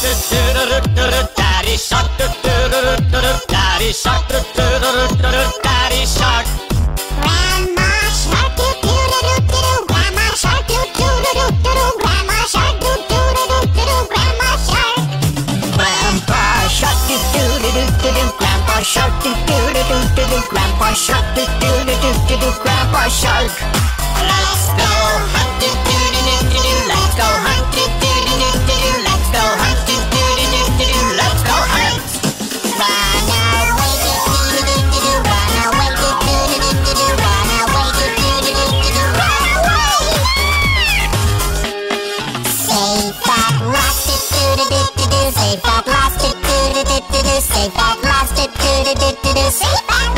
Daddy shark. Daddy shark. Daddy shark. Grandma shark. Grandma shark. Grandma shark. Grandma shark. Grandpa shark. Grandpa shark. Grandpa shark. Grandpa shark. Say fat lobster, do do do do do. Say fat lobster, do do do do do. Say fat.